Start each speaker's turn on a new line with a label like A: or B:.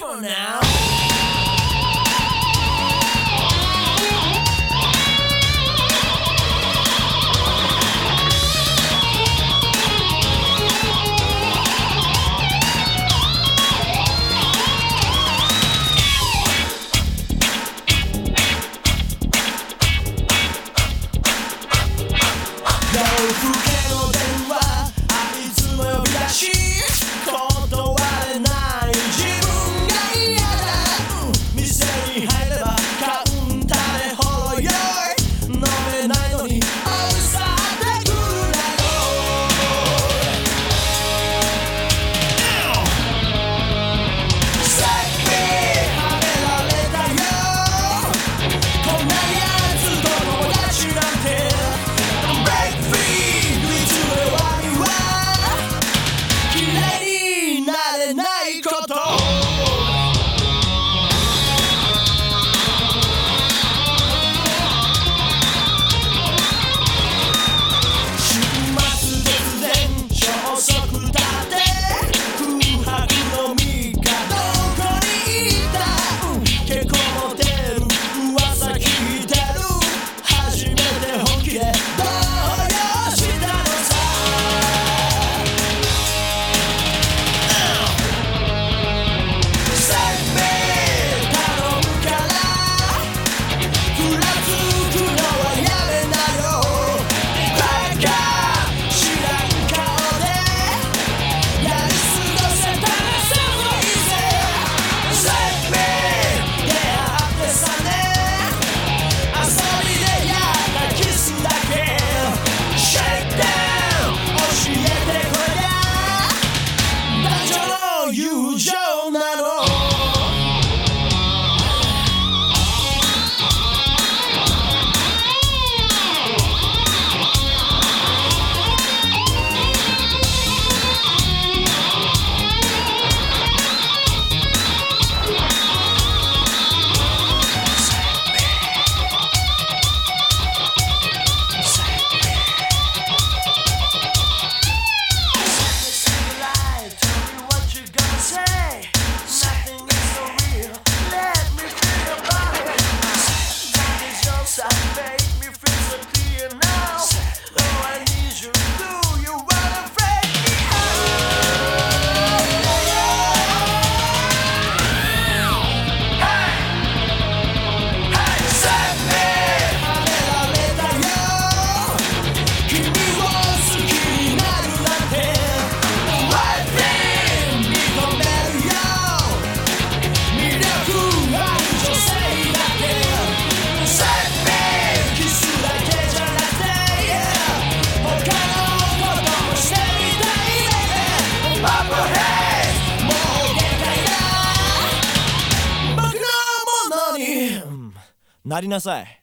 A: コーナ that make me feel so clean. なりなさい。